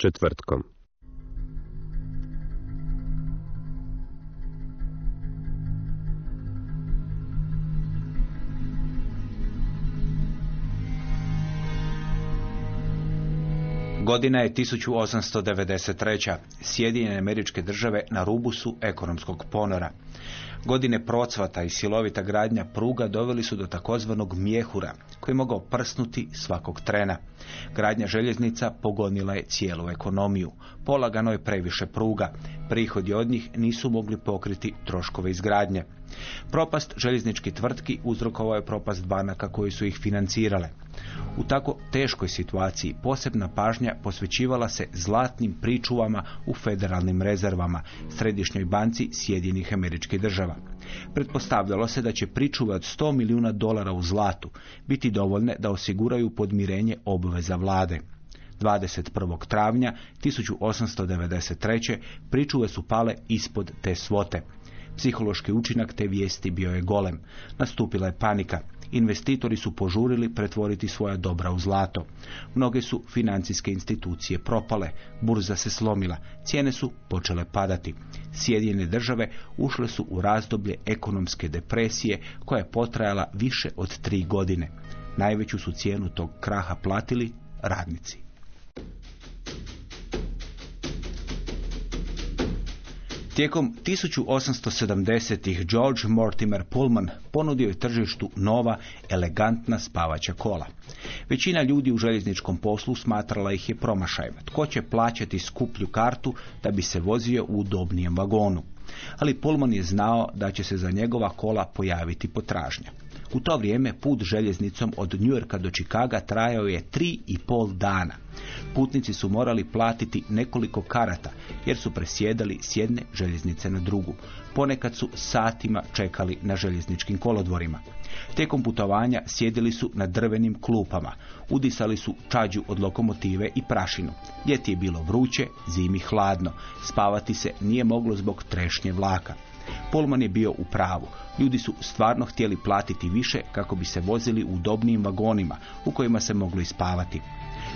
Četvrtkom. Godina je 1893. Sjedinjene američke države na rubu su ekonomskog ponora. Godine procvata i silovita gradnja pruga doveli su do takozvanog mjehura, koji mogao prsnuti svakog trena. Gradnja željeznica pogonila je cijelu ekonomiju. Polagano je previše pruga. Prihodi od njih nisu mogli pokriti troškove izgradnje. Propast željezničkih tvrtki uzrokovao je propast banaka koji su ih financirale. U tako teškoj situaciji posebna pažnja posvećivala se zlatnim pričuvama u federalnim rezervama, središnjoj banci Sjedinjenih američkih država. Pretpostavljalo se da će pričuve od 100 milijuna dolara u zlatu biti dovoljne da osiguraju podmirenje obveza vlade. 21. travnja 1893. pričuve su pale ispod te svote. Psihološki učinak te vijesti bio je golem. Nastupila je panika. Investitori su požurili pretvoriti svoja dobra u zlato. Mnoge su financijske institucije propale, burza se slomila, cijene su počele padati. Sjedinjene države ušle su u razdoblje ekonomske depresije koja je potrajala više od tri godine. Najveću su cijenu tog kraha platili radnici. Tijekom 1870-ih George Mortimer Pullman ponudio je tržištu nova, elegantna spavaća kola. Većina ljudi u željezničkom poslu smatrala ih je promašajem. Tko će plaćati skuplju kartu da bi se vozio u udobnijem vagonu? Ali Pullman je znao da će se za njegova kola pojaviti potražnja. U to vrijeme put željeznicom od Njujorka do Čikaga trajao je tri i pol dana. Putnici su morali platiti nekoliko karata jer su presjedali s jedne željeznice na drugu. Ponekad su satima čekali na željezničkim kolodvorima. Tijekom putovanja sjedili su na drvenim klupama, udisali su čađu od lokomotive i prašinu. Ljeti je bilo vruće, zimi hladno, spavati se nije moglo zbog trešnje vlaka. Polman je bio u pravu. Ljudi su stvarno htjeli platiti više kako bi se vozili u udobnijim vagonima u kojima se moglo ispavati.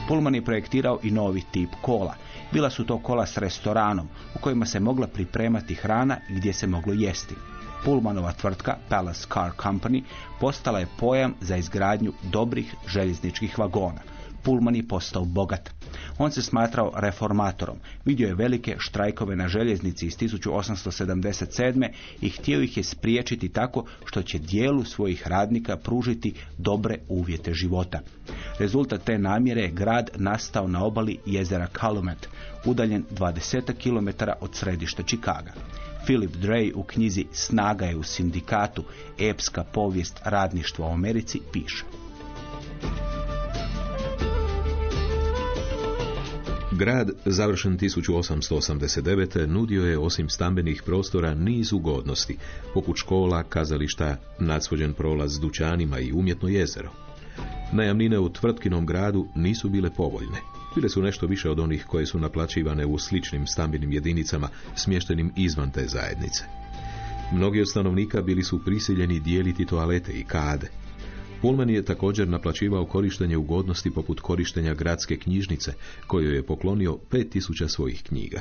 Pullman je projektirao i novi tip kola. Bila su to kola s restoranom u kojima se mogla pripremati hrana i gdje se moglo jesti. Pullmanova tvrtka Palace Car Company postala je pojam za izgradnju dobrih željezničkih vagona. Pullman je postao bogat. On se smatrao reformatorom. Vidio je velike štrajkove na željeznici iz 1877. i htio ih je spriječiti tako što će dijelu svojih radnika pružiti dobre uvjete života. Rezultat te namjere je grad nastao na obali jezera Calumet, udaljen 20 km od središta Čikaga. Philip Dray u knjizi Snaga je u sindikatu, epska povijest radništva u Americi piše. Grad, završen 1889. nudio je osim stambenih prostora niz ugodnosti, poput škola, kazališta, nadsvođen prolaz s dućanima i umjetno jezero. Najamnine u tvrtkinom gradu nisu bile povoljne. Bile su nešto više od onih koje su naplaćivane u sličnim stambenim jedinicama smještenim izvan te zajednice. Mnogi od stanovnika bili su prisiljeni dijeliti toalete i kade. Pullman je također naplaćivao korištenje ugodnosti poput korištenja gradske knjižnice, kojoj je poklonio 5000 svojih knjiga.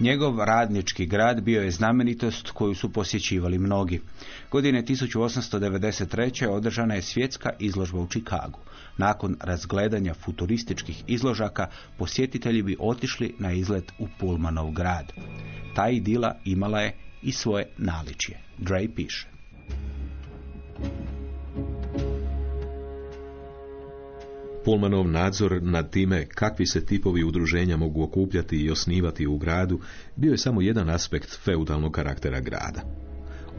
Njegov radnički grad bio je znamenitost koju su posjećivali mnogi. Godine 1893. održana je svjetska izložba u Čikagu. Nakon razgledanja futurističkih izložaka, posjetitelji bi otišli na izlet u Pulmanov grad. Ta idila imala je i svoje naličje. Dre piše. Pulmanov nadzor nad time kakvi se tipovi udruženja mogu okupljati i osnivati u gradu bio je samo jedan aspekt feudalnog karaktera grada.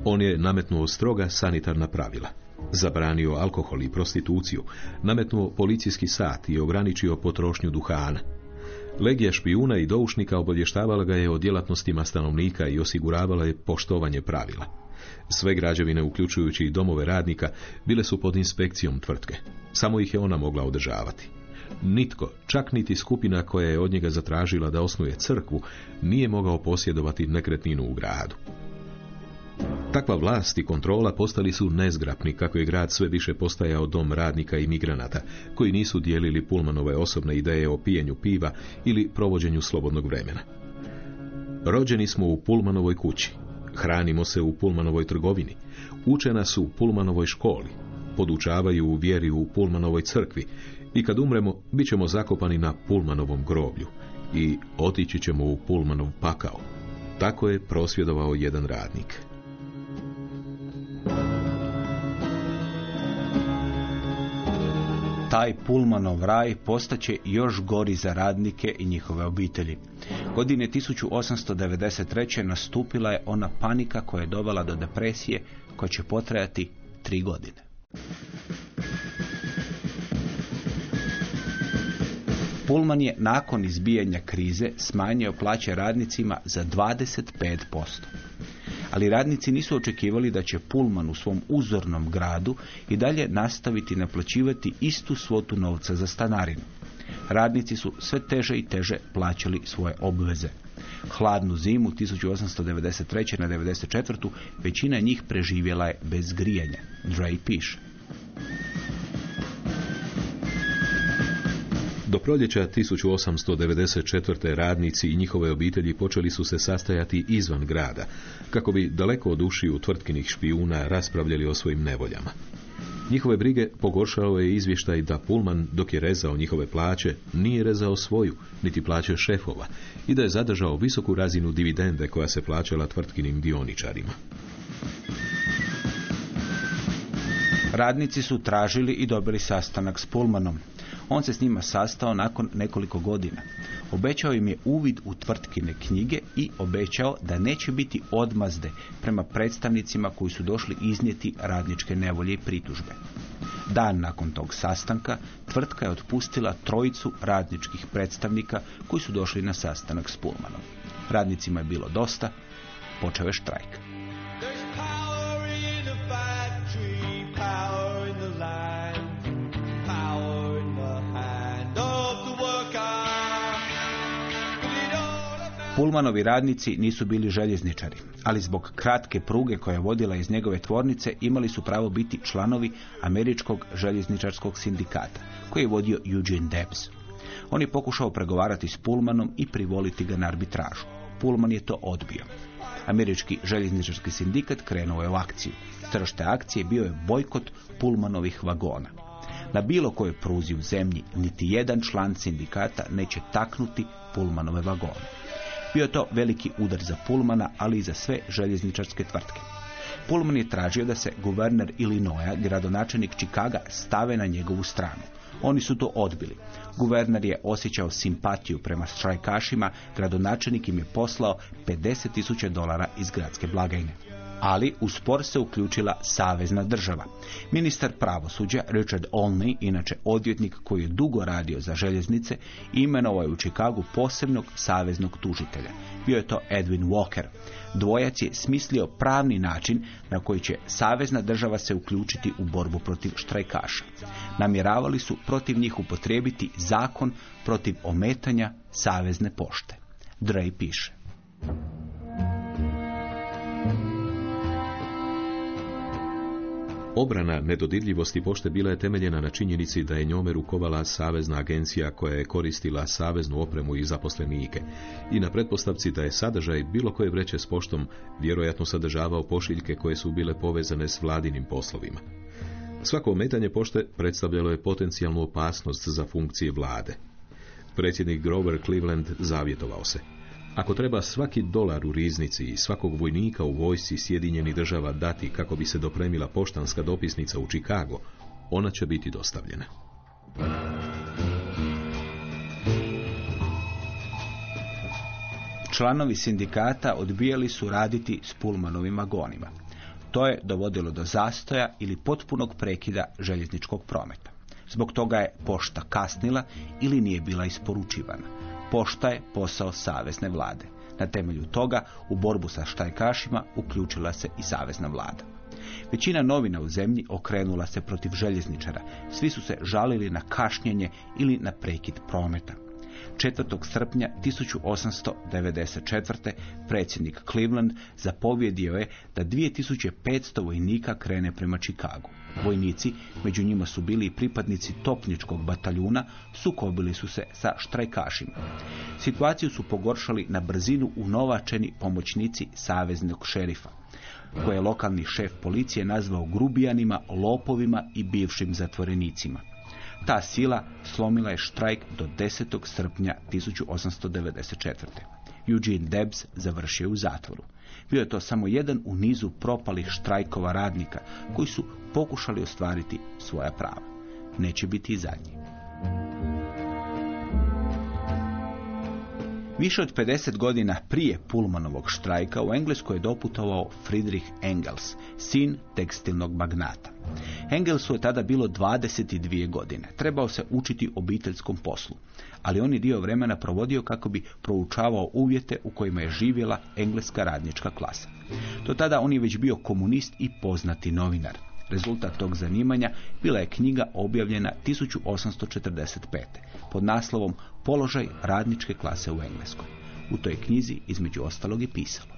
On je nametnuo stroga sanitarna pravila, zabranio alkohol i prostituciju, nametnuo policijski sat i ograničio potrošnju duhana. Legija špijuna i doušnika obavještavala ga je o djelatnostima stanovnika i osiguravala je poštovanje pravila. Sve građevine, uključujući i domove radnika, bile su pod inspekcijom tvrtke. Samo ih je ona mogla održavati. Nitko, čak niti skupina koja je od njega zatražila da osnuje crkvu, nije mogao posjedovati nekretninu u gradu. Takva vlast i kontrola postali su nezgrapni kako je grad sve više postajao dom radnika i migranata, koji nisu dijelili Pulmanove osobne ideje o pijenju piva ili provođenju slobodnog vremena. Rođeni smo u Pulmanovoj kući, hranimo se u Pulmanovoj trgovini, učena su u Pulmanovoj školi, podučavaju u vjeri u Pulmanovoj crkvi i kad umremo, bit ćemo zakopani na Pulmanovom groblju i otići ćemo u Pulmanov pakao. Tako je prosvjedovao jedan radnik. Taj Pulmanov raj postaće još gori za radnike i njihove obitelji. Godine 1893. nastupila je ona panika koja je dovela do depresije koja će potrajati tri godine. Pullman je nakon izbijanja krize smanjio plaće radnicima za 25%. Ali radnici nisu očekivali da će Pullman u svom uzornom gradu i dalje nastaviti naplaćivati istu svotu novca za stanarinu. Radnici su sve teže i teže plaćali svoje obveze. Hladnu zimu 1893. na 94. većina njih preživjela je bez grijanja. Dre piše. Do proljeća 1894. radnici i njihove obitelji počeli su se sastajati izvan grada, kako bi daleko od ušiju tvrtkinih špijuna raspravljali o svojim nevoljama. Njihove brige pogoršao je izvještaj da Pullman, dok je rezao njihove plaće, nije rezao svoju, niti plaće šefova, i da je zadržao visoku razinu dividende koja se plaćala tvrtkinim dioničarima. Radnici su tražili i dobili sastanak s Pullmanom. On se s njima sastao nakon nekoliko godina. Obećao im je uvid u tvrtkine knjige i obećao da neće biti odmazde prema predstavnicima koji su došli iznijeti radničke nevolje i pritužbe. Dan nakon tog sastanka tvrtka je otpustila trojicu radničkih predstavnika koji su došli na sastanak s Pullmanom. Radnicima je bilo dosta, počeo je štrajk. Pulmanovi radnici nisu bili željezničari, ali zbog kratke pruge koja je vodila iz njegove tvornice imali su pravo biti članovi američkog željezničarskog sindikata, koji je vodio Eugene Debs. On je pokušao pregovarati s Pullmanom i privoliti ga na arbitražu. Pullman je to odbio. Američki željezničarski sindikat krenuo je u akciju. Srž te akcije bio je bojkot Pullmanovih vagona. Na bilo kojoj pruzi u zemlji niti jedan član sindikata neće taknuti Pullmanove vagone. Bio to veliki udar za Pullmana, ali i za sve željezničarske tvrtke. Pullman je tražio da se guverner Illinoisa, gradonačelnik Čikaga, stave na njegovu stranu. Oni su to odbili. Guverner je osjećao simpatiju prema štrajkašima, gradonačelnik im je poslao 50.000 dolara iz gradske blagajne. Ali u spor se uključila savezna država. Ministar pravosuđa Richard Olney, inače odvjetnik koji je dugo radio za željeznice, imenovao je u Čikagu posebnog saveznog tužitelja. Bio je to Edwin Walker. Dvojac je smislio pravni način na koji će savezna država se uključiti u borbu protiv štrajkaša. Namjeravali su protiv njih upotrijebiti zakon protiv ometanja savezne pošte. Dre piše. Obrana nedodirljivosti pošte bila je temeljena na činjenici da je njome rukovala Savezna agencija koja je koristila saveznu opremu i zaposlenike i na pretpostavci da je sadržaj bilo koje vreće s poštom vjerojatno sadržavao pošiljke koje su bile povezane s vladinim poslovima. Svako ometanje pošte predstavljalo je potencijalnu opasnost za funkcije vlade. Predsjednik Grover Cleveland zavjetovao se. Ako treba svaki dolar u riznici i svakog vojnika u vojsci Sjedinjenih država dati kako bi se dopremila poštanska dopisnica u Chicago, ona će biti dostavljena. Članovi sindikata odbijali su raditi s pulmanovim vagonima. To je dovodilo do zastoja ili potpunog prekida željezničkog prometa. Zbog toga je pošta kasnila ili nije bila isporučivana. Pošta je posao savezne vlade. Na temelju toga u borbu sa štajkašima uključila se i savezna vlada. Većina novina u zemlji okrenula se protiv željezničara. Svi su se žalili na kašnjenje ili na prekid prometa. 4. srpnja 1894. predsjednik Cleveland zapovjedio je da 2500 vojnika krene prema Čikagu. Vojnici, među njima su bili i pripadnici topničkog bataljuna, sukobili su se sa štrajkašima. Situaciju su pogoršali na brzinu unovačeni pomoćnici saveznog šerifa koje je lokalni šef policije nazvao grubijanima, lopovima i bivšim zatvorenicima. Ta sila slomila je štrajk do 10. srpnja 1894. Eugene Debs završio u zatvoru. Bio je to samo jedan u nizu propalih štrajkova radnika koji su pokušali ostvariti svoja prava. Neće biti i zadnji. Više od 50 godina prije Pulmanovog štrajka u Engleskoj je doputovao Friedrich Engels, sin tekstilnog magnata. Engelsu je tada bilo 22 godine. Trebao se učiti obiteljskom poslu, ali on je dio vremena provodio kako bi proučavao uvjete u kojima je živjela engleska radnička klasa. Do tada on je već bio komunist i poznati novinar. Rezultat tog zanimanja bila je knjiga objavljena 1845. pod naslovom Položaj radničke klase u Engleskoj. U toj knjizi između ostalog je pisalo.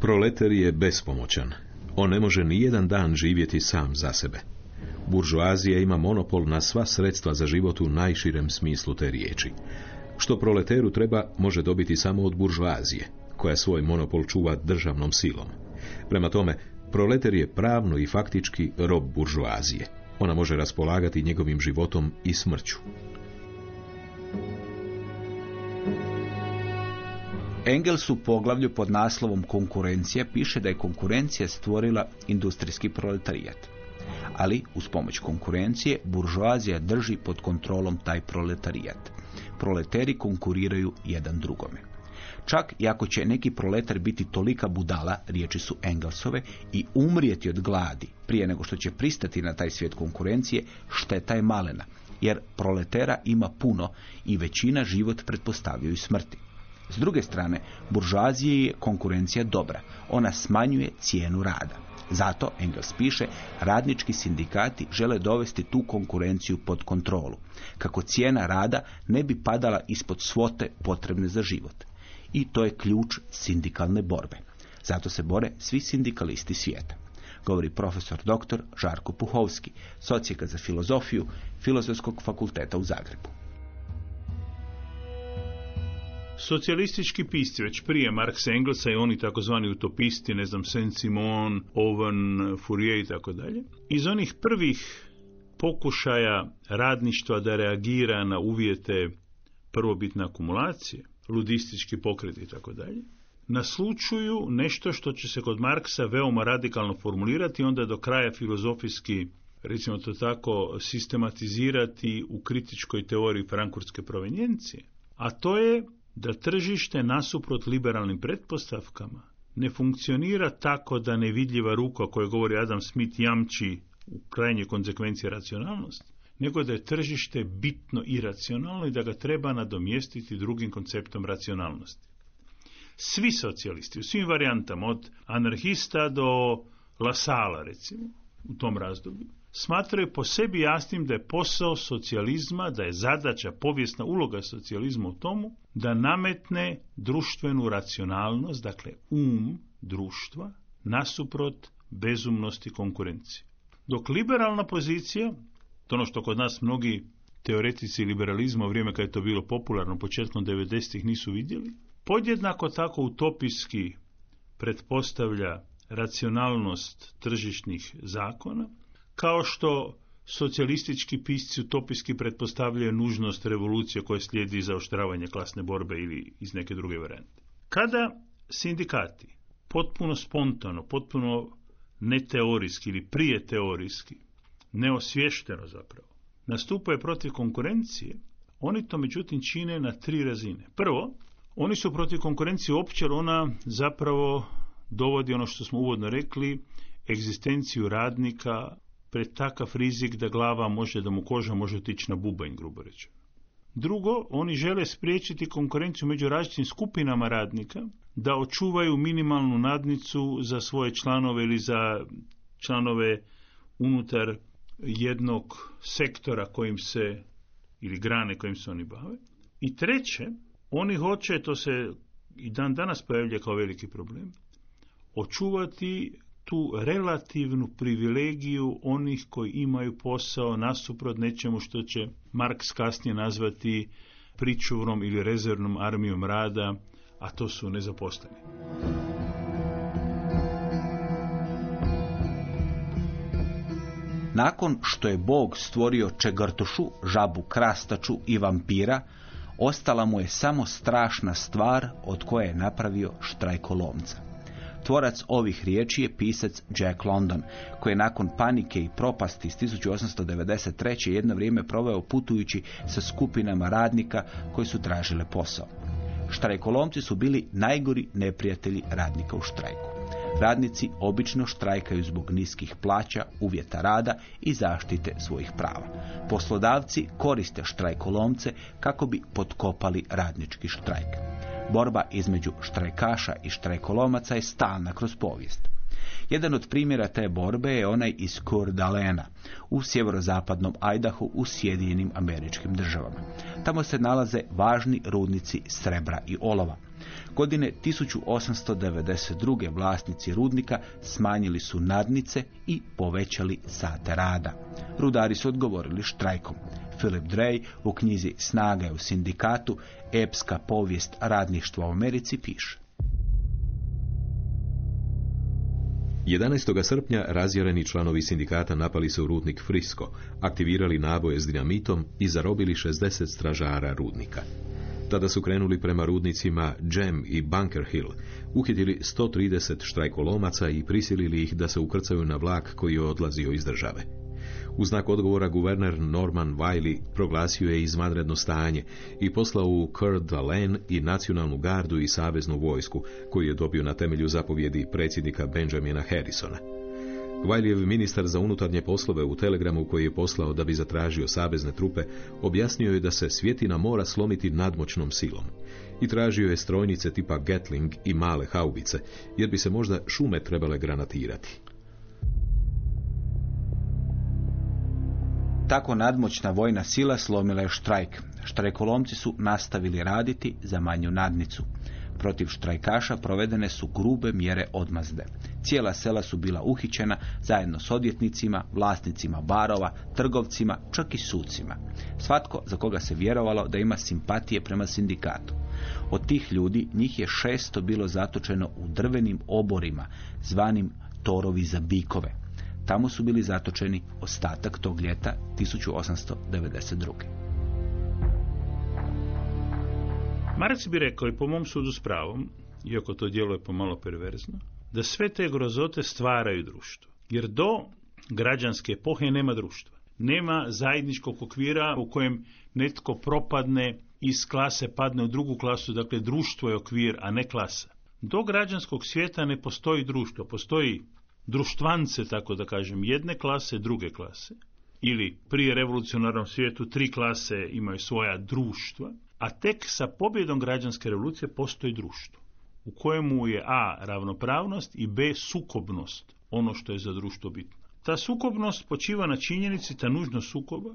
Proletar je bespomoćan. On ne može ni jedan dan živjeti sam za sebe. Buržoazija ima monopol na sva sredstva za život u najširem smislu te riječi. Što proleteru treba može dobiti samo od buržoazije, koja svoj monopol čuva državnom silom. Prema tome, proleter je pravno i faktički rob buržoazije. Ona može raspolagati njegovim životom i smrću. Engels u poglavlju pod naslovom Konkurencija piše da je konkurencija stvorila industrijski proletarijat. Ali, uz pomoć konkurencije, buržoazija drži pod kontrolom taj proletarijat. Proleteri konkuriraju jedan drugome. Čak i ako će neki proletar biti tolika budala, riječi su Engelsove, i umrijeti od gladi prije nego što će pristati na taj svijet konkurencije, šteta je malena, jer proletera ima puno i većina život pretpostavljaju smrti. S druge strane, buržoazije je konkurencija dobra. Ona smanjuje cijenu rada. Zato, Engels piše, radnički sindikati žele dovesti tu konkurenciju pod kontrolu, kako cijena rada ne bi padala ispod svote potrebne za život. I to je ključ sindikalne borbe. Zato se bore svi sindikalisti svijeta. Govori profesor dr. Žarko Puhovski, socijeka za filozofiju Filozofskog fakulteta u Zagrebu. Socijalistički pisci već prije Marksa Engelsa i oni takozvani utopisti, ne znam, Saint-Simon, Owen, Fourier i tako dalje. Iz onih prvih pokušaja radništva da reagira na uvjete prvobitne akumulacije, ludistički pokret i tako dalje, naslučuju nešto što će se kod Marksa veoma radikalno formulirati onda do kraja filozofijski recimo to tako, sistematizirati u kritičkoj teoriji frankurske provenjencije. A to je da tržište nasuprot liberalnim pretpostavkama ne funkcionira tako da nevidljiva ruka koje govori Adam Smith jamči u krajnje konsekvencije racionalnosti, nego da je tržište bitno iracionalno i da ga treba nadomjestiti drugim konceptom racionalnosti. Svi socijalisti u svim varijantama, od anarhista do Lasala recimo, u tom razdoblju, smatraju po sebi jasnim da je posao socijalizma, da je zadaća, povijesna uloga socijalizma u tomu, da nametne društvenu racionalnost, dakle um društva, nasuprot bezumnosti konkurencije. Dok liberalna pozicija, to ono što kod nas mnogi teoretici liberalizma u vrijeme kad je to bilo popularno početkom 90-ih nisu vidjeli, podjednako tako utopijski pretpostavlja racionalnost tržišnih zakona, kao što socijalistički pisci utopijski pretpostavljaju nužnost revolucije koja slijedi zaoštravanje klasne borbe ili iz neke druge varijante. Kada sindikati potpuno spontano, potpuno neteorijski ili prije teorijski, neosvješteno zapravo, nastupaju protiv konkurencije, oni to međutim čine na tri razine. Prvo, oni su protiv konkurencije opće, ona zapravo dovodi ono što smo uvodno rekli, egzistenciju radnika pred takav rizik da glava može, da mu koža može otići na bubanj, grubo rečeno. Drugo, oni žele spriječiti konkurenciju među različitim skupinama radnika da očuvaju minimalnu nadnicu za svoje članove ili za članove unutar jednog sektora kojim se ili grane kojim se oni bave. I treće, oni hoće, to se i dan danas pojavlja kao veliki problem, očuvati tu relativnu privilegiju onih koji imaju posao nasuprot nečemu što će Marks kasnije nazvati pričuvnom ili rezervnom armijom rada, a to su nezaposleni. Nakon što je Bog stvorio čegrtošu, žabu krastaču i vampira, ostala mu je samo strašna stvar od koje je napravio štrajkolomca. Tvorac ovih riječi je pisac Jack London, koji je nakon panike i propasti iz 1893. jedno vrijeme proveo putujući sa skupinama radnika koji su tražile posao. Štrajkolomci su bili najgori neprijatelji radnika u štrajku. Radnici obično štrajkaju zbog niskih plaća, uvjeta rada i zaštite svojih prava. Poslodavci koriste štrajkolomce kako bi potkopali radnički štrajk. Borba između štrajkaša i štrajkolomaca je stalna kroz povijest. Jedan od primjera te borbe je onaj iz Coeur d'Alena u sjeverozapadnom Ajdahu u Sjedinjenim američkim državama. Tamo se nalaze važni rudnici srebra i olova. Godine 1892. vlasnici rudnika smanjili su nadnice i povećali sate rada. Rudari su odgovorili štrajkom. Philip Drey u knjizi Snage u sindikatu, epska povijest radništva u Americi piše. 11. srpnja razjareni članovi sindikata napali su rudnik Frisko, aktivirali naboje s dinamitom i zarobili 60 stražara rudnika. Tada su krenuli prema rudnicima Jam i Bunker Hill, uhitili 130 štrajkolomaca i prisilili ih da se ukrcaju na vlak koji je odlazio iz države. U znak odgovora guverner Norman Wiley proglasio je izvanredno stanje i poslao u Coeur d'Alene i nacionalnu gardu i saveznu vojsku, koju je dobio na temelju zapovjedi predsjednika Benjamina Harrisona. Vajlijev ministar za unutarnje poslove u telegramu koji je poslao da bi zatražio savezne trupe, objasnio je da se svjetina mora slomiti nadmoćnom silom. I tražio je strojnice tipa Gatling i male haubice, jer bi se možda šume trebale granatirati. Tako nadmoćna vojna sila slomila je štrajk. Štrajkolomci su nastavili raditi za manju nadnicu. Protiv štrajkaša provedene su grube mjere odmazde. Cijela sela su bila uhićena zajedno s odjetnicima, vlasnicima barova, trgovcima, čak i sucima. Svatko za koga se vjerovalo da ima simpatije prema sindikatu. Od tih ljudi njih je šesto bilo zatočeno u drvenim oborima, zvanim torovi za bikove. Tamo su bili zatočeni ostatak tog ljeta 1892. Marac bi rekao i po mom sudu s pravom, iako to djeluje pomalo perverzno, da sve te grozote stvaraju društvo. Jer do građanske epohe nema društva. Nema zajedničkog okvira u kojem netko propadne iz klase padne u drugu klasu, dakle društvo je okvir, a ne klasa. Do građanskog svijeta ne postoji društvo, postoji društvance, tako da kažem, jedne klase, druge klase, ili prije revolucionarnom svijetu tri klase imaju svoja društva, a tek sa pobjedom građanske revolucije postoji društvo, u kojemu je A. ravnopravnost i B. sukobnost, ono što je za društvo bitno. Ta sukobnost počiva na činjenici, ta nužnost sukoba,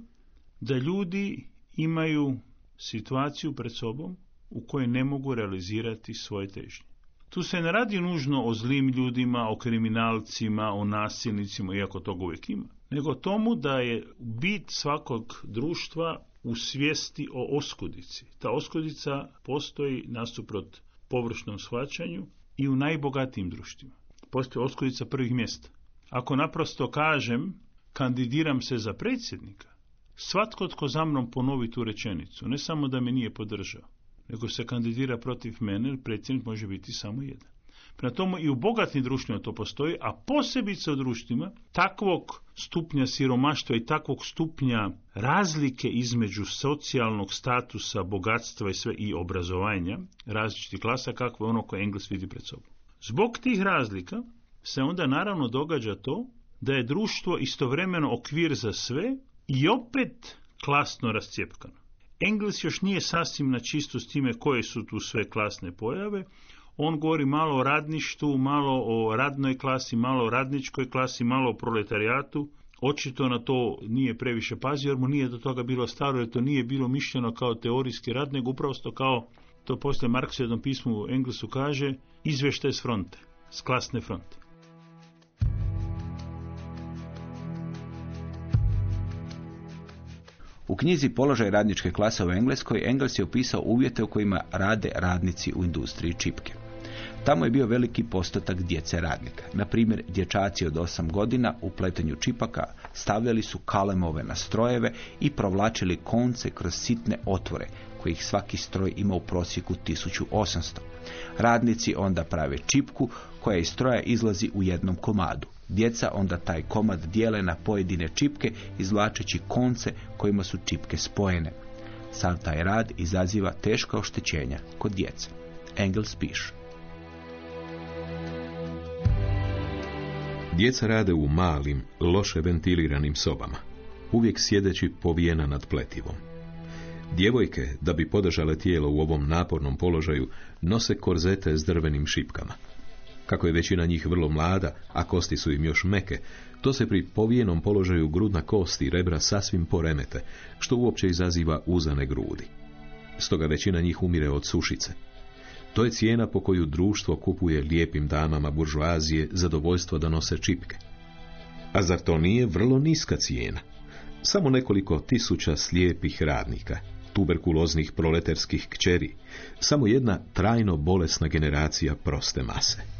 da ljudi imaju situaciju pred sobom u kojoj ne mogu realizirati svoje težnje. Tu se ne radi nužno o zlim ljudima, o kriminalcima, o nasilnicima, iako toga uvijek ima, nego tomu da je bit svakog društva u svijesti o oskudici. Ta oskudica postoji nasuprot površnom shvaćanju i u najbogatijim društvima. Postoji oskudica prvih mjesta. Ako naprosto kažem kandidiram se za predsjednika, svatko tko za mnom ponovi tu rečenicu, ne samo da me nije podržao, nego se kandidira protiv mene, predsjednik može biti samo jedan. Prema tomu i u bogatnim društvima to postoji, a posebice u društvima takvog stupnja siromaštva i takvog stupnja razlike između socijalnog statusa, bogatstva i sve i obrazovanja različitih klasa kakvo je ono koje Engles vidi pred sobom. Zbog tih razlika se onda naravno događa to da je društvo istovremeno okvir za sve i opet klasno rascijepkano. Engles još nije sasvim na čisto s time koje su tu sve klasne pojave. On govori malo o radništvu, malo o radnoj klasi, malo o radničkoj klasi, malo o proletarijatu. Očito na to nije previše pazio jer mu nije do toga bilo staro jer to nije bilo mišljeno kao teorijski rad, nego upravo kao to poslije Marks u jednom pismu u Englesu kaže izvještaj s fronte, s klasne fronte. Knjizi Položaj radničke klase u Engleskoj Engels je opisao uvjete u kojima rade radnici u industriji čipke. Tamo je bio veliki postotak djece radnika. Na primjer, dječaci od 8 godina u pletenju čipaka stavljali su kalemove na strojeve i provlačili konce kroz sitne otvore, kojih svaki stroj ima u prosjeku 1800. Radnici onda prave čipku koja iz stroja izlazi u jednom komadu. Djeca onda taj komad dijele na pojedine čipke izvlačeći konce kojima su čipke spojene. Sav taj rad izaziva teška oštećenja kod djece. Engels piše. Djeca rade u malim, loše ventiliranim sobama, uvijek sjedeći povijena nad pletivom. Djevojke, da bi podržale tijelo u ovom napornom položaju, nose korzete s drvenim šipkama. Kako je većina njih vrlo mlada, a kosti su im još meke, to se pri povijenom položaju grudna kosti i rebra sasvim poremete, što uopće izaziva uzane grudi. Stoga većina njih umire od sušice. To je cijena po koju društvo kupuje lijepim damama buržoazije zadovoljstvo da nose čipke. A zar to nije vrlo niska cijena? Samo nekoliko tisuća slijepih radnika, tuberkuloznih proleterskih kćeri, samo jedna trajno bolesna generacija proste mase.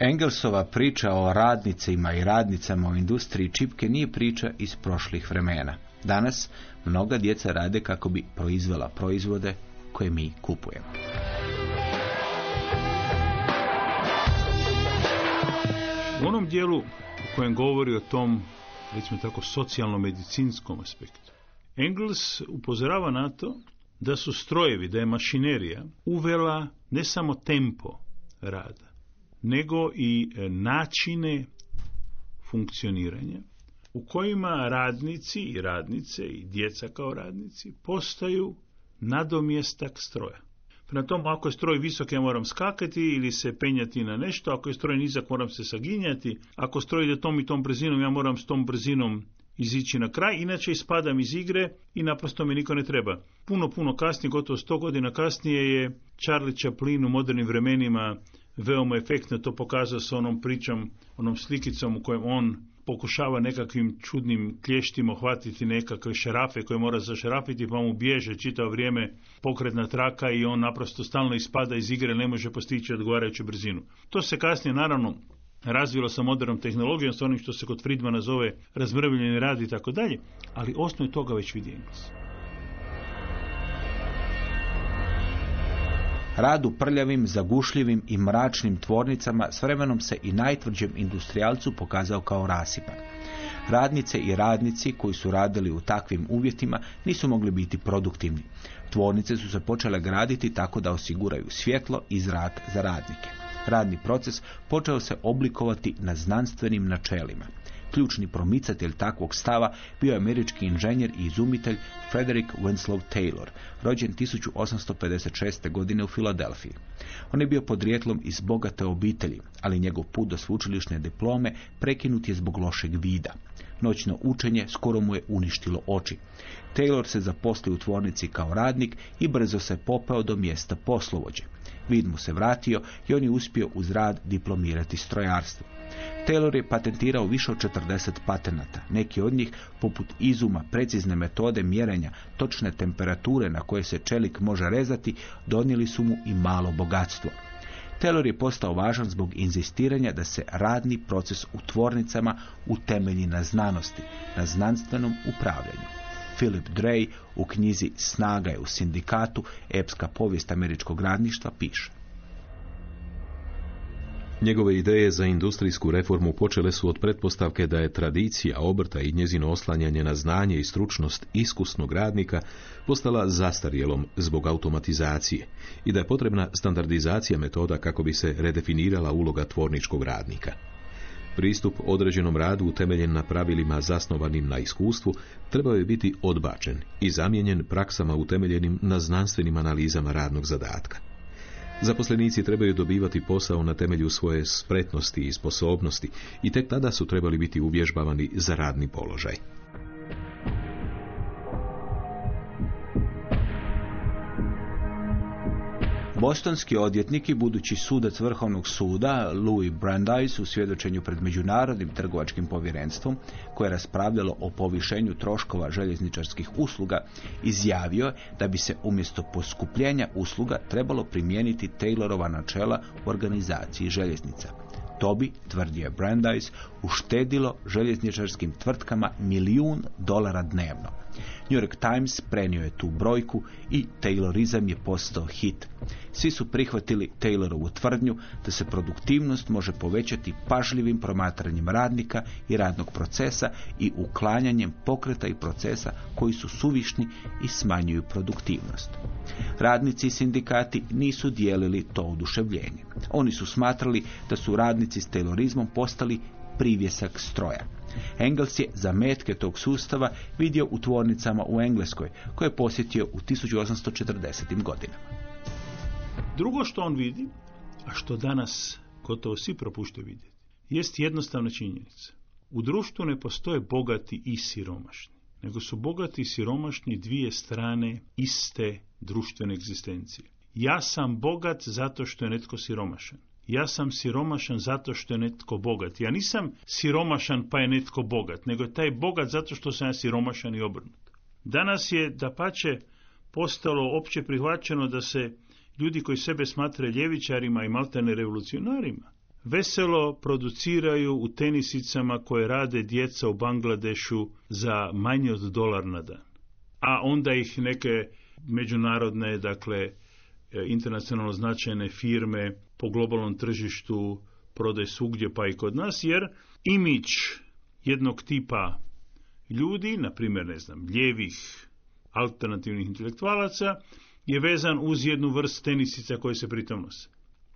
Engelsova priča o radnicima i radnicama u industriji čipke nije priča iz prošlih vremena. Danas mnoga djeca rade kako bi proizvela proizvode koje mi kupujemo. U onom dijelu u kojem govori o tom, recimo tako, socijalno-medicinskom aspektu, Engels upozorava na to da su strojevi, da je mašinerija uvela ne samo tempo rada, nego i e, načine funkcioniranja u kojima radnici i radnice i djeca kao radnici postaju nadomjestak stroja. Prema tomu, ako je stroj visok, ja moram skakati ili se penjati na nešto, ako je stroj nizak, moram se saginjati, ako stroj ide tom i tom brzinom, ja moram s tom brzinom izići na kraj, inače ispadam iz igre i naprosto mi niko ne treba. Puno, puno kasnije, gotovo sto godina kasnije je Charlie Chaplin u modernim vremenima veoma efektno to pokazao sa onom pričom, onom slikicom u kojem on pokušava nekakvim čudnim klještima hvatiti nekakve šarafe koje mora zašarafiti pa mu bježe čitavo vrijeme pokretna traka i on naprosto stalno ispada iz igre, ne može postići odgovarajuću brzinu. To se kasnije naravno razvilo sa modernom tehnologijom, s onim što se kod Friedmana zove razmrvljeni rad i tako dalje, ali osnovu toga već vidi Rad u prljavim, zagušljivim i mračnim tvornicama s vremenom se i najtvrđem industrijalcu pokazao kao rasipan. Radnice i radnici koji su radili u takvim uvjetima nisu mogli biti produktivni. Tvornice su se počele graditi tako da osiguraju svjetlo i zrak za radnike. Radni proces počeo se oblikovati na znanstvenim načelima. Ključni promicatelj takvog stava bio je američki inženjer i izumitelj Frederick Winslow Taylor, rođen 1856. godine u Filadelfiji. On je bio podrijetlom iz bogate obitelji, ali njegov put do sveučilišne diplome prekinut je zbog lošeg vida. Noćno učenje skoro mu je uništilo oči. Taylor se zaposlio u tvornici kao radnik i brzo se popeo do mjesta poslovođe. Vid mu se vratio i on je uspio uz rad diplomirati strojarstvo. Taylor je patentirao više od 40 patenata. Neki od njih, poput izuma precizne metode mjerenja točne temperature na koje se čelik može rezati, donijeli su mu i malo bogatstvo. Taylor je postao važan zbog inzistiranja da se radni proces u tvornicama utemelji na znanosti, na znanstvenom upravljanju. Philip Dray u knjizi Snaga je u sindikatu, epska povijest američkog radništva piše. Njegove ideje za industrijsku reformu počele su od pretpostavke da je tradicija obrta i njezino oslanjanje na znanje i stručnost iskusnog radnika postala zastarjelom zbog automatizacije i da je potrebna standardizacija metoda kako bi se redefinirala uloga tvorničkog radnika. Pristup određenom radu utemeljen na pravilima zasnovanim na iskustvu trebao je biti odbačen i zamijenjen praksama utemeljenim na znanstvenim analizama radnog zadatka. Zaposlenici trebaju dobivati posao na temelju svoje spretnosti i sposobnosti i tek tada su trebali biti uvježbavani za radni položaj. Bostonski odjetnik i budući sudac Vrhovnog suda Louis Brandeis u svjedočenju pred Međunarodnim trgovačkim povjerenstvom koje je raspravljalo o povišenju troškova željezničarskih usluga izjavio da bi se umjesto poskupljenja usluga trebalo primijeniti Taylorova načela u organizaciji željeznica. To bi, tvrdio je Brandeis, uštedilo željezničarskim tvrtkama milijun dolara dnevno. New York Times prenio je tu brojku i Taylorizam je postao hit. Svi su prihvatili Taylorovu tvrdnju da se produktivnost može povećati pažljivim promatranjem radnika i radnog procesa i uklanjanjem pokreta i procesa koji su suvišni i smanjuju produktivnost. Radnici i sindikati nisu dijelili to oduševljenje. Oni su smatrali da su radnici s Taylorizmom postali privjesak stroja. Engels je zametke tog sustava vidio u tvornicama u Engleskoj, koje je posjetio u 1840. godinama. Drugo što on vidi, a što danas gotovo svi propuštaju vidjeti, jest jednostavna činjenica. U društvu ne postoje bogati i siromašni, nego su bogati i siromašni dvije strane iste društvene egzistencije. Ja sam bogat zato što je netko siromašan ja sam siromašan zato što je netko bogat. Ja nisam siromašan pa je netko bogat, nego je taj bogat zato što sam ja siromašan i obrnut. Danas je, da pače, postalo opće prihvaćeno da se ljudi koji sebe smatraju ljevičarima i maltene revolucionarima, veselo produciraju u tenisicama koje rade djeca u Bangladešu za manje od dolar na dan. A onda ih neke međunarodne, dakle, internacionalno značajne firme po globalnom tržištu prodaj svugdje pa i kod nas, jer imić jednog tipa ljudi, na primjer, ne znam, ljevih alternativnih intelektualaca, je vezan uz jednu vrst tenisica koje se pritom nose.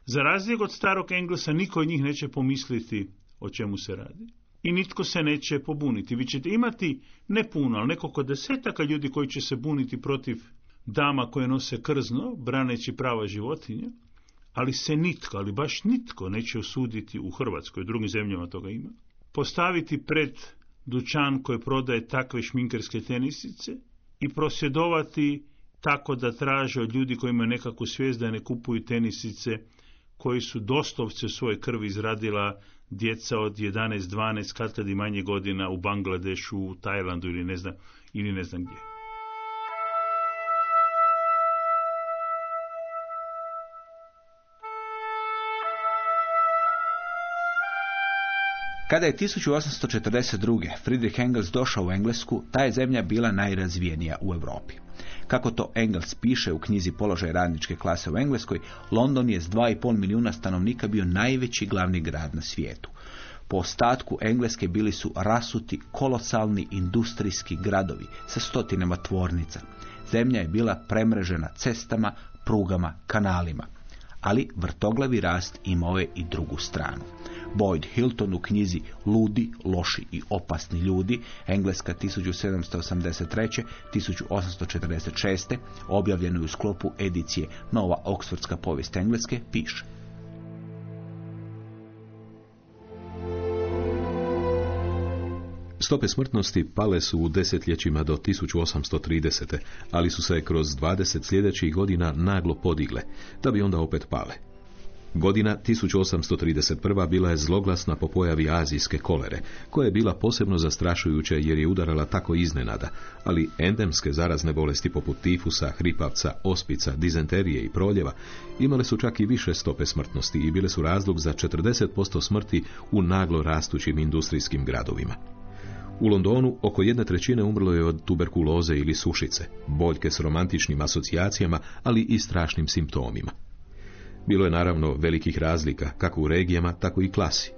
Za razliku od starog Englesa, niko od njih neće pomisliti o čemu se radi. I nitko se neće pobuniti. Vi ćete imati ne puno, ali nekoliko desetaka ljudi koji će se buniti protiv dama koje nose krzno, braneći prava životinja, ali se nitko, ali baš nitko neće osuditi u Hrvatskoj, drugim zemljama toga ima, postaviti pred dućan koji prodaje takve šminkerske tenisice i prosjedovati tako da traže od ljudi koji imaju nekakvu svijest da ne kupuju tenisice koji su doslovce svoje krvi izradila djeca od 11, 12, kad kad i manje godina u Bangladešu, u Tajlandu ili ne znam, ili ne znam gdje. Kada je 1842. Friedrich Engels došao u Englesku, ta je zemlja bila najrazvijenija u Europi. Kako to Engels piše u knjizi Položaj radničke klase u Engleskoj, London je s 2,5 milijuna stanovnika bio najveći glavni grad na svijetu. Po ostatku Engleske bili su rasuti kolosalni industrijski gradovi sa stotinama tvornica. Zemlja je bila premrežena cestama, prugama, kanalima. Ali vrtoglavi rast imao je i drugu stranu. Boyd Hilton u knjizi Ludi, loši i opasni ljudi, Engleska 1783. 1846. objavljeno u sklopu edicije Nova Oksfordska povijest Engleske, piše. Stope smrtnosti pale su u desetljećima do 1830. ali su se kroz 20 sljedećih godina naglo podigle, da bi onda opet pale. Godina 1831. bila je zloglasna po pojavi azijske kolere, koja je bila posebno zastrašujuća jer je udarala tako iznenada, ali endemske zarazne bolesti poput tifusa, hripavca, ospica, dizenterije i proljeva imale su čak i više stope smrtnosti i bile su razlog za 40% smrti u naglo rastućim industrijskim gradovima. U Londonu oko jedne trećine umrlo je od tuberkuloze ili sušice, boljke s romantičnim asocijacijama, ali i strašnim simptomima. Bilo je naravno velikih razlika, kako u regijama, tako i klasi.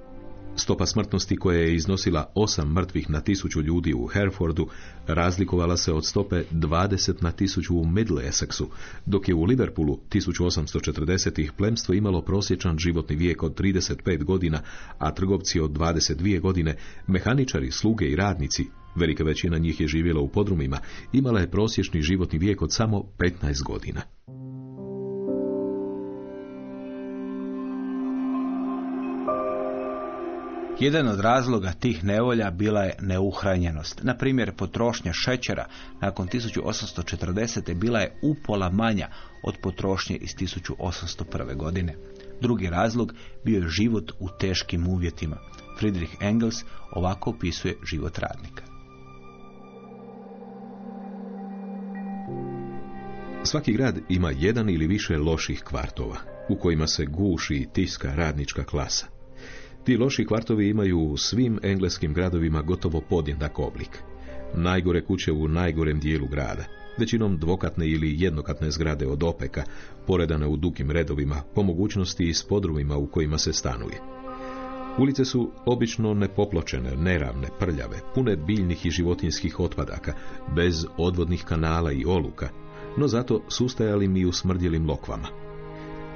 Stopa smrtnosti koja je iznosila osam mrtvih na tisuću ljudi u Herefordu razlikovala se od stope 20 na tisuću u Middle Essexu, dok je u Liverpoolu 1840-ih plemstvo imalo prosječan životni vijek od 35 godina, a trgovci od 22 godine, mehaničari, sluge i radnici, velika većina njih je živjela u podrumima, imala je prosječni životni vijek od samo 15 godina. Jedan od razloga tih nevolja bila je neuhranjenost. Na primjer, potrošnja šećera nakon 1840. bila je upola manja od potrošnje iz 1801. godine. Drugi razlog bio je život u teškim uvjetima. Friedrich Engels ovako opisuje život radnika. Svaki grad ima jedan ili više loših kvartova, u kojima se guši i tiska radnička klasa. Ti loši kvartovi imaju u svim engleskim gradovima gotovo podjednak oblik. Najgore kuće u najgorem dijelu grada, većinom dvokatne ili jednokatne zgrade od opeka, poredane u dukim redovima, po mogućnosti i s podrumima u kojima se stanuje. Ulice su obično nepopločene, neravne, prljave, pune biljnih i životinskih otpadaka, bez odvodnih kanala i oluka, no zato sustajalim i usmrdjelim lokvama.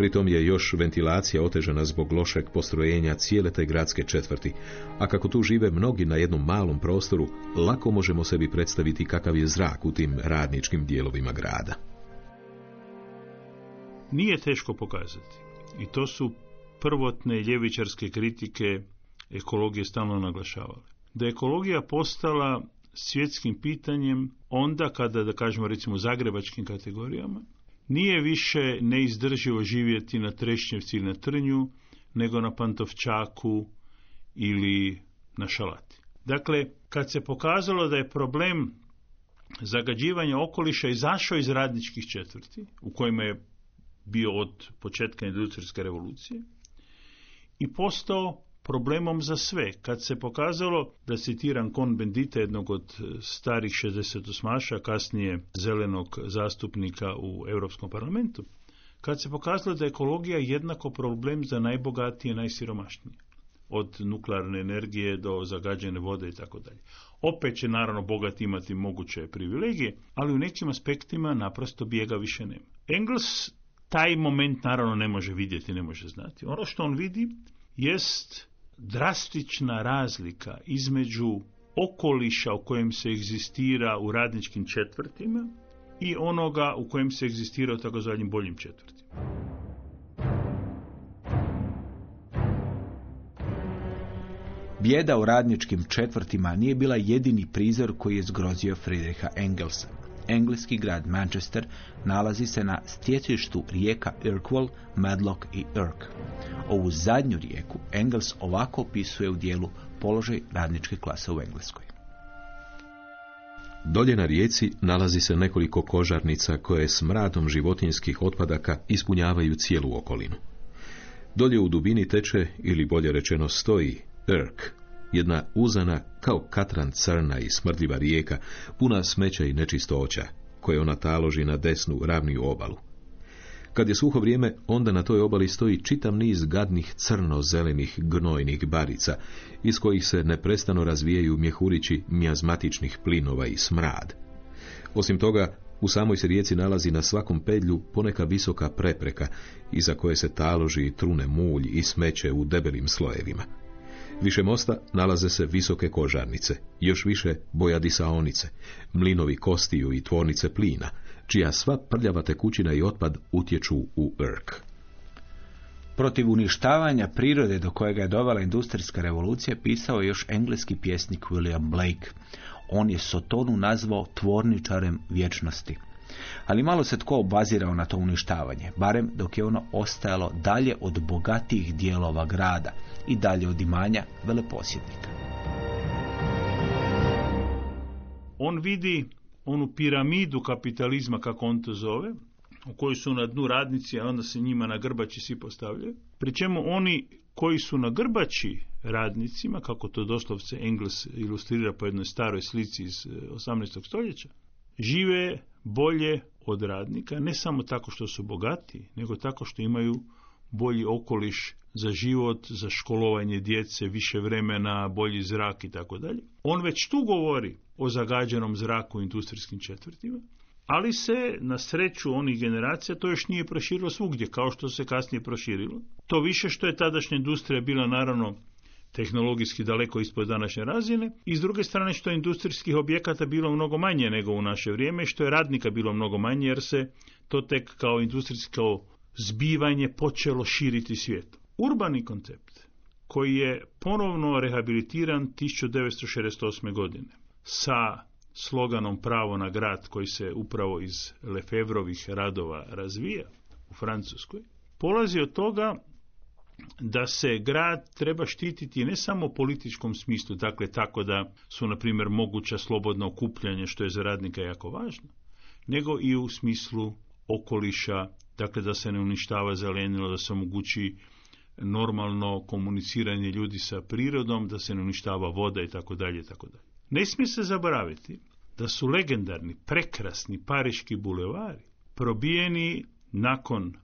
Pritom je još ventilacija otežana zbog lošeg postrojenja cijele te gradske četvrti, a kako tu žive mnogi na jednom malom prostoru, lako možemo sebi predstaviti kakav je zrak u tim radničkim dijelovima grada. Nije teško pokazati. I to su prvotne ljevičarske kritike ekologije stalno naglašavale. Da je ekologija postala svjetskim pitanjem onda kada, da kažemo recimo zagrebačkim kategorijama, nije više neizdrživo živjeti na Trešnjevci ili na Trnju, nego na Pantovčaku ili na Šalati. Dakle, kad se pokazalo da je problem zagađivanja okoliša izašao iz radničkih četvrti, u kojima je bio od početka industrijske revolucije, i postao problemom za sve. Kad se pokazalo, da citiram Kon Bendita, jednog od e, starih 68-aša, kasnije zelenog zastupnika u Europskom parlamentu, kad se pokazalo da je ekologija jednako problem za najbogatije i najsiromašnije od nuklearne energije do zagađene vode i tako dalje. Opet će naravno bogat imati moguće privilegije, ali u nekim aspektima naprosto bijega više nema. Engels taj moment naravno ne može vidjeti, ne može znati. Ono što on vidi jest drastična razlika između okoliša u kojem se egzistira u radničkim četvrtima i onoga u kojem se egzistira u takozvanim boljim četvrtima. Bijeda u radničkim četvrtima nije bila jedini prizor koji je zgrozio Friedricha Engelsa. Engleski grad Manchester nalazi se na stjecištu rijeka Irkwell, Medlock i Irk. Ovu zadnju rijeku Engels ovako opisuje u dijelu položaj radničke klase u Engleskoj. Dolje na rijeci nalazi se nekoliko kožarnica koje s mradom životinskih otpadaka ispunjavaju cijelu okolinu. Dolje u dubini teče, ili bolje rečeno stoji, Irk, jedna uzana kao katran crna i smrdljiva rijeka, puna smeća i nečistoća, koje ona taloži na desnu ravniju obalu. Kad je suho vrijeme, onda na toj obali stoji čitav niz gadnih crno-zelenih gnojnih barica, iz kojih se neprestano razvijaju mjehurići mjazmatičnih plinova i smrad. Osim toga, u samoj se rijeci nalazi na svakom pedlju poneka visoka prepreka, iza koje se taloži i trune mulj i smeće u debelim slojevima. Više mosta nalaze se visoke kožarnice, još više bojadisaonice, mlinovi kostiju i tvornice plina, čija sva prljava tekućina i otpad utječu u Irk. Protiv uništavanja prirode do kojega je dovela industrijska revolucija pisao je još engleski pjesnik William Blake. On je Sotonu nazvao tvorničarem vječnosti. Ali malo se tko obazirao na to uništavanje, barem dok je ono ostajalo dalje od bogatijih dijelova grada i dalje od imanja veleposjednika. On vidi onu piramidu kapitalizma, kako on to zove, u kojoj su na dnu radnici, a onda se njima na grbači svi postavljaju. Pri čemu oni koji su na grbači radnicima, kako to doslovce Engels ilustrira po jednoj staroj slici iz 18. Eh, stoljeća, žive bolje od radnika, ne samo tako što su bogati, nego tako što imaju bolji okoliš za život, za školovanje djece, više vremena, bolji zrak i tako dalje. On već tu govori o zagađenom zraku u industrijskim četvrtima, ali se na sreću onih generacija to još nije proširilo svugdje, kao što se kasnije proširilo. To više što je tadašnja industrija bila naravno tehnologijski daleko ispod današnje razine i s druge strane što je industrijskih objekata bilo mnogo manje nego u naše vrijeme što je radnika bilo mnogo manje jer se to tek kao industrijsko zbivanje počelo širiti svijetom. Urbani koncept koji je ponovno rehabilitiran 1968. godine sa sloganom pravo na grad koji se upravo iz Lefevrovih radova razvija u Francuskoj, polazi od toga da se grad treba štititi ne samo u političkom smislu, dakle tako da su, na primjer, moguća slobodna okupljanja, što je za radnika jako važno, nego i u smislu okoliša, dakle da se ne uništava zelenilo, da se omogući normalno komuniciranje ljudi sa prirodom, da se ne uništava voda i tako dalje tako dalje. Ne smije se zaboraviti da su legendarni, prekrasni pariški bulevari probijeni nakon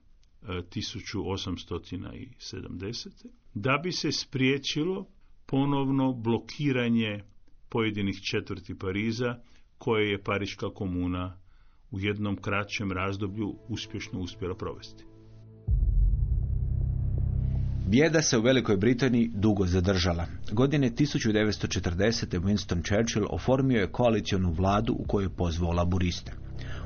1870. da bi se spriječilo ponovno blokiranje pojedinih četvrti Pariza koje je Pariška komuna u jednom kraćem razdoblju uspješno uspjela provesti. Bijeda se u Velikoj Britaniji dugo zadržala. Godine 1940. Winston Churchill oformio je koalicijonu vladu u kojoj je pozvao laburiste.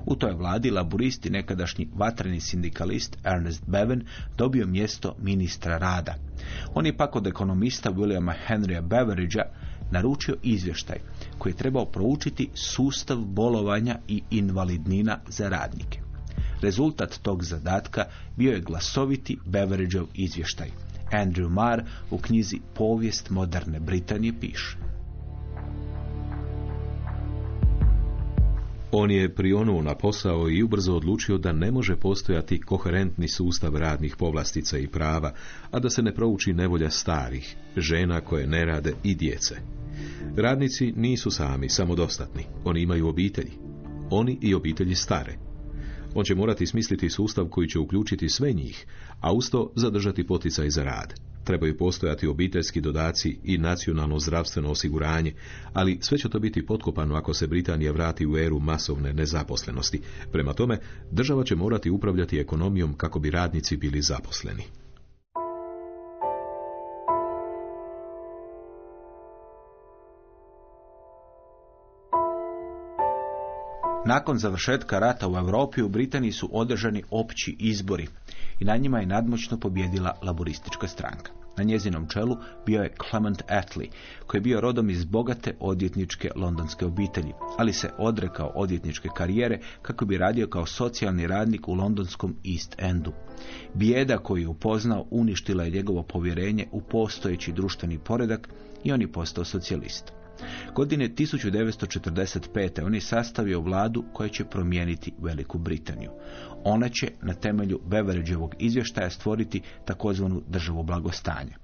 U toj vladi laburisti nekadašnji vatreni sindikalist Ernest Bevan dobio mjesto ministra rada. On je pak od ekonomista Williama Henrya Beveridgea naručio izvještaj koji je trebao proučiti sustav bolovanja i invalidnina za radnike. Rezultat tog zadatka bio je glasoviti Beveridgeov izvještaj. Andrew Marr u knjizi Povijest moderne Britanije piše. On je prionuo na posao i ubrzo odlučio da ne može postojati koherentni sustav radnih povlastica i prava, a da se ne prouči nevolja starih, žena koje ne rade i djece. Radnici nisu sami, samodostatni. Oni imaju obitelji. Oni i obitelji stare. On će morati smisliti sustav koji će uključiti sve njih, a usto zadržati poticaj za rad. Trebaju postojati obiteljski dodaci i nacionalno zdravstveno osiguranje, ali sve će to biti potkopano ako se Britanija vrati u eru masovne nezaposlenosti. Prema tome, država će morati upravljati ekonomijom kako bi radnici bili zaposleni. Nakon završetka rata u Europi u Britaniji su održani opći izbori i na njima je nadmoćno pobjedila laboristička stranka. Na njezinom čelu bio je Clement Attlee, koji je bio rodom iz bogate odvjetničke londonske obitelji, ali se odrekao odvjetničke karijere kako bi radio kao socijalni radnik u londonskom East Endu. Bijeda koju je upoznao uništila je njegovo povjerenje u postojeći društveni poredak i on je postao socijalist. Godine 1945. on je sastavio vladu koja će promijeniti Veliku Britaniju. Ona će na temelju Beveridgeovog izvještaja stvoriti takozvanu državu blagostanja.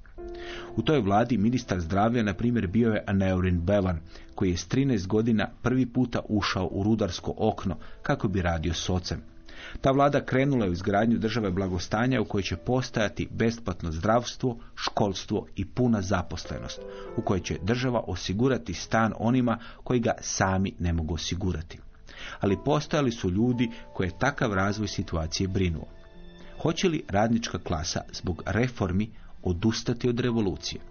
U toj vladi ministar zdravlja, na primjer, bio je Aneurin Bevan, koji je s 13 godina prvi puta ušao u rudarsko okno kako bi radio s ocem. Ta vlada krenula je u izgradnju države blagostanja u kojoj će postajati besplatno zdravstvo, školstvo i puna zaposlenost, u kojoj će država osigurati stan onima koji ga sami ne mogu osigurati. Ali postojali su ljudi koje je takav razvoj situacije brinuo. Hoće li radnička klasa zbog reformi odustati od revolucije?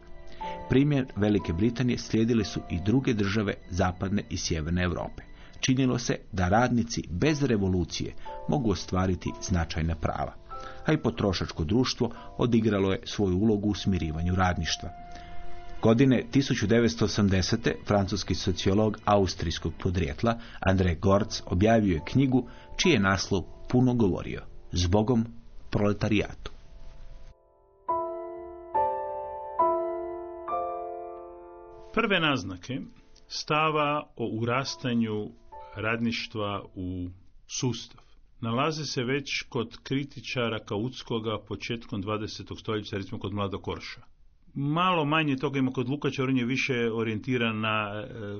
Primjer Velike Britanije slijedile su i druge države zapadne i sjeverne Europe. Činilo se da radnici bez revolucije mogu ostvariti značajna prava. A i potrošačko društvo odigralo je svoju ulogu u smirivanju radništva. Godine 1980. francuski sociolog austrijskog podrijetla André Gortz objavio je knjigu čiji je naslov puno govorio Zbogom proletarijatu. Prve naznake stava o urastanju radništva u sustav nalaze se već kod kritičara Kautskoga početkom 20. stoljeća, recimo kod Mlado Korša. Malo manje toga ima kod Lukača, on je više orijentiran na e,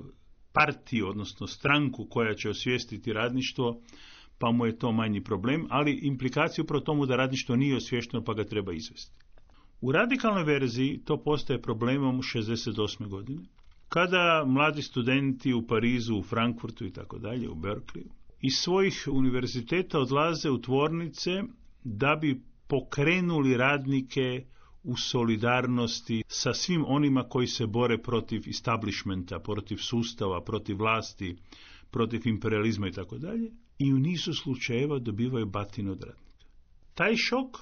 partiju, odnosno stranku koja će osvijestiti radništvo, pa mu je to manji problem, ali implikaciju upravo tomu da radništvo nije osviješteno pa ga treba izvesti. U radikalnoj verziji to postaje problemom 68. godine, kada mladi studenti u Parizu, u Frankfurtu i tako dalje, u Berkeley, iz svojih univerziteta odlaze u tvornice da bi pokrenuli radnike u solidarnosti sa svim onima koji se bore protiv establishmenta, protiv sustava, protiv vlasti, protiv imperializma i tako dalje. I u nizu slučajeva dobivaju batine od radnika. Taj šok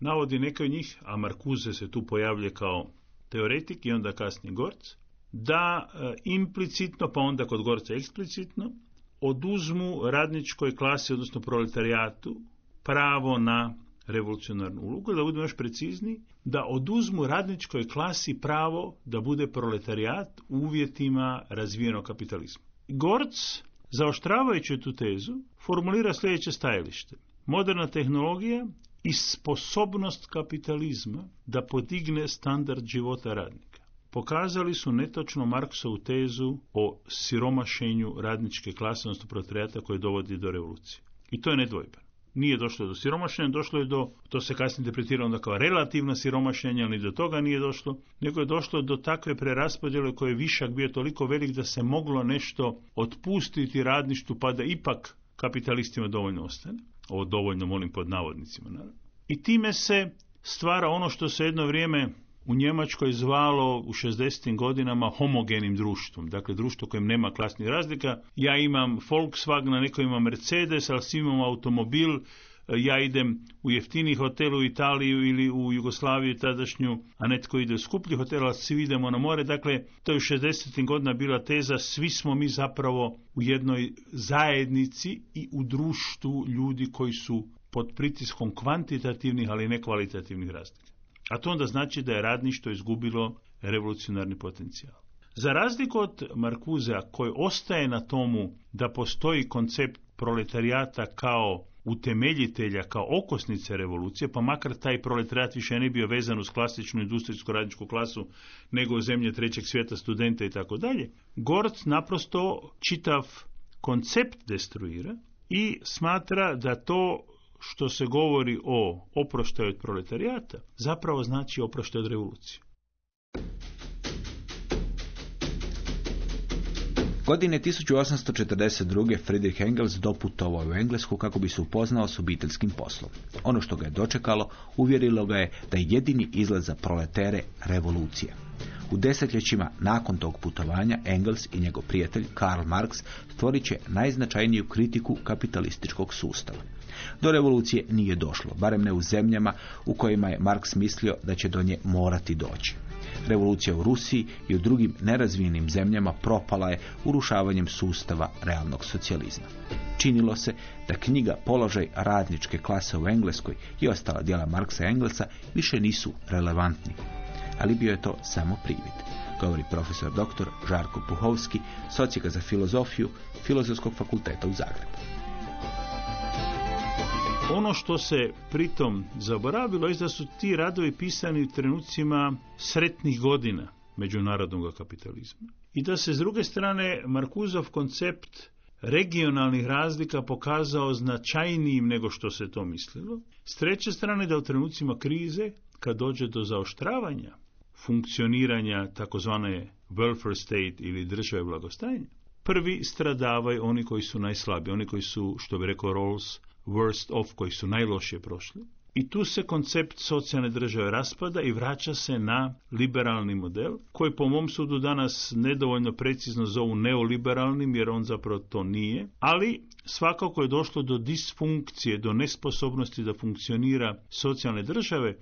navodi neke od njih, a Markuze se tu pojavlja kao teoretik i onda kasnije Gorc, da e, implicitno, pa onda kod Gorca eksplicitno, oduzmu radničkoj klasi, odnosno proletarijatu, pravo na revolucionarnu ulogu, da budemo još precizni, da oduzmu radničkoj klasi pravo da bude proletarijat u uvjetima razvijenog kapitalizma. Gorc, zaoštravajući tu tezu, formulira sljedeće stajalište. Moderna tehnologija i sposobnost kapitalizma da podigne standard života radnika. Pokazali su netočno Marksovu tezu o siromašenju radničke klase, odnosno proletarijata koje dovodi do revolucije. I to je nedvojbeno. Nije došlo do siromašenja, došlo je do, to se kasnije interpretiralo onda kao relativno siromašenje, ali do toga nije došlo, nego je došlo do takve preraspodjele koje je višak bio toliko velik da se moglo nešto otpustiti radništu pa da ipak kapitalistima dovoljno ostane. Ovo dovoljno molim pod navodnicima. Naravno. I time se stvara ono što se jedno vrijeme u Njemačkoj zvalo u 60. godinama homogenim društvom, dakle društvo kojem nema klasnih razlika. Ja imam Volkswagen, neko ima Mercedes, ali svi imamo automobil, ja idem u jeftini hotel u Italiju ili u Jugoslaviju tadašnju, a netko ide u skuplji hotel, ali svi idemo na more. Dakle, to je u 60. godina bila teza, svi smo mi zapravo u jednoj zajednici i u društvu ljudi koji su pod pritiskom kvantitativnih, ali ne kvalitativnih razlika. A to onda znači da je radništvo izgubilo revolucionarni potencijal. Za razliku od Markuzea koji ostaje na tomu da postoji koncept proletarijata kao utemeljitelja, kao okosnice revolucije, pa makar taj proletarijat više ne bio vezan uz klasičnu industrijsku radničku klasu, nego zemlje trećeg svijeta, studenta i tako dalje, Gorc naprosto čitav koncept destruira i smatra da to što se govori o oproštaju od proletarijata, zapravo znači oproštaj od revolucije. Godine 1842. Friedrich Engels doputovao u Englesku kako bi se upoznao s obiteljskim poslom. Ono što ga je dočekalo uvjerilo ga je da je jedini izlaz za proletere revolucija. U desetljećima nakon tog putovanja Engels i njegov prijatelj Karl Marx stvorit će najznačajniju kritiku kapitalističkog sustava. Do revolucije nije došlo, barem ne u zemljama u kojima je Marks mislio da će do nje morati doći. Revolucija u Rusiji i u drugim nerazvijenim zemljama propala je urušavanjem sustava realnog socijalizma. Činilo se da knjiga Položaj radničke klase u Engleskoj i ostala dijela Marksa i Englesa više nisu relevantni. Ali bio je to samo privid, govori profesor dr. Žarko Puhovski, socijaka za filozofiju Filozofskog fakulteta u Zagrebu. Ono što se pritom zaboravilo je da su ti radovi pisani u trenucima sretnih godina međunarodnog kapitalizma. I da se s druge strane Markuzov koncept regionalnih razlika pokazao značajnijim nego što se to mislilo. S treće strane da u trenucima krize, kad dođe do zaoštravanja funkcioniranja takozvane welfare state ili države blagostanja, prvi stradavaju oni koji su najslabiji, oni koji su, što bi rekao Rawls, worst off, koji su najlošije prošli. I tu se koncept socijalne države raspada i vraća se na liberalni model, koji po mom sudu danas nedovoljno precizno zovu neoliberalnim, jer on zapravo to nije, ali svakako je došlo do disfunkcije, do nesposobnosti da funkcionira socijalne države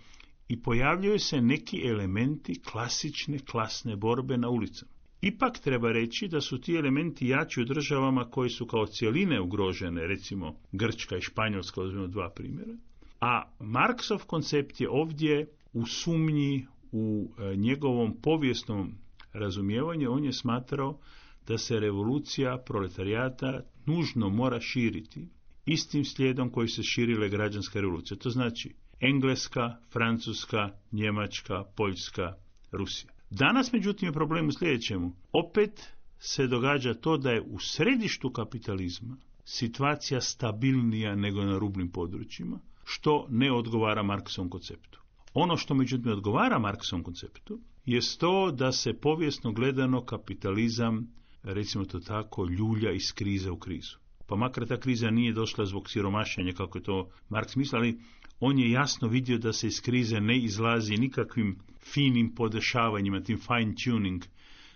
i pojavljuju se neki elementi klasične klasne borbe na ulicama. Ipak treba reći da su ti elementi jači u državama koji su kao cijeline ugrožene, recimo Grčka i Španjolska, uzmemo dva primjera, a Marksov koncept je ovdje u sumnji u e, njegovom povijesnom razumijevanju, on je smatrao da se revolucija proletarijata nužno mora širiti istim slijedom koji se širile građanska revolucija. To znači Engleska, Francuska, Njemačka, Poljska, Rusija. Danas, međutim, je problem u sljedećemu. Opet se događa to da je u središtu kapitalizma situacija stabilnija nego na rubnim područjima, što ne odgovara Marksovom konceptu. Ono što međutim odgovara Marksovom konceptu je to da se povijesno gledano kapitalizam, recimo to tako, ljulja iz krize u krizu. Pa makar ta kriza nije došla zbog siromašenja, kako je to Marks mislili, on je jasno vidio da se iz krize ne izlazi nikakvim finim podešavanjima, tim fine tuning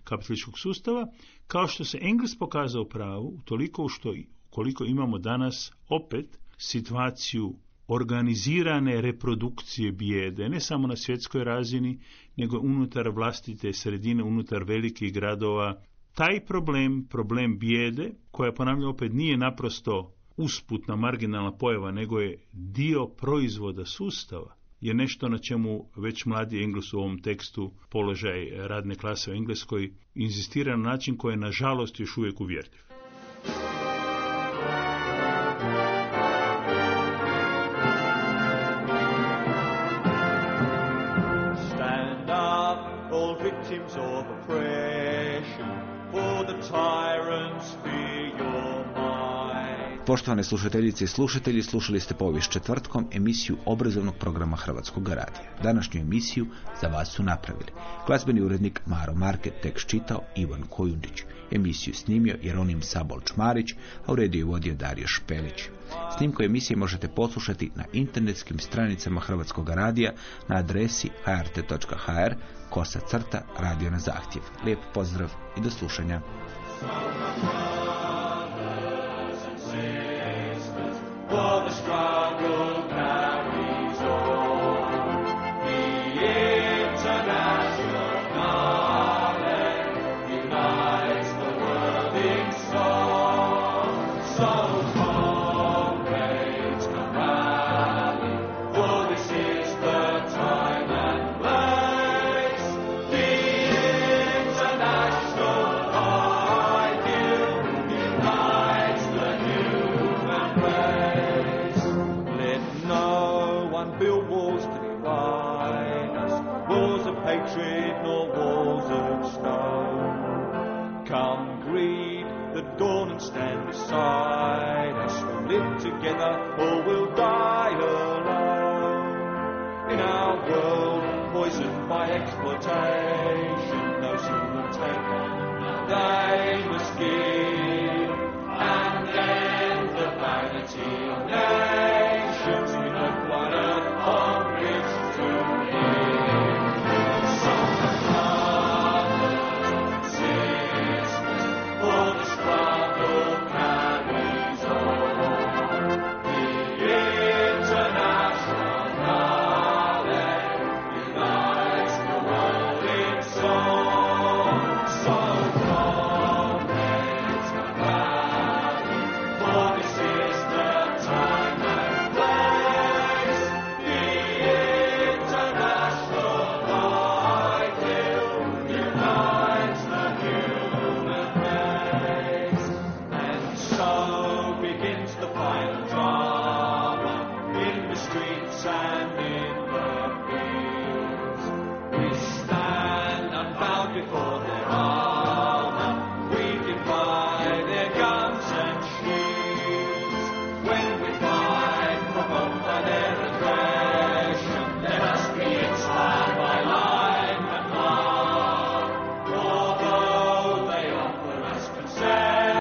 kapitalističkog sustava, kao što se Engels pokazao pravu, toliko što koliko imamo danas opet situaciju organizirane reprodukcije bijede, ne samo na svjetskoj razini, nego unutar vlastite sredine, unutar velikih gradova. Taj problem, problem bijede, koja ponavljam opet nije naprosto usputna marginalna pojava, nego je dio proizvoda sustava, je nešto na čemu već mladi Engles u ovom tekstu položaj radne klase u Engleskoj inzistira na način koji je nažalost još uvijek uvjerljiv. Victims of oppression, for the tyrants. Poštovane slušateljice i slušatelji, slušali ste povijest četvrtkom emisiju obrazovnog programa Hrvatskog radija. Današnju emisiju za vas su napravili. Glazbeni urednik Maro Market, tekst čitao Ivan Kojundić. Emisiju snimio Jeronim Sabolč Marić, a u rediju vodio Dario Špelić. Snimku emisije možete poslušati na internetskim stranicama Hrvatskog radija na adresi hrt.hr kosa crta radio na zahtjev. Lijep pozdrav i do slušanja. For the struggle Come greet the dawn and stand beside us. We'll live together or we'll die alone. In our world poisoned by exploitation, no sin will take that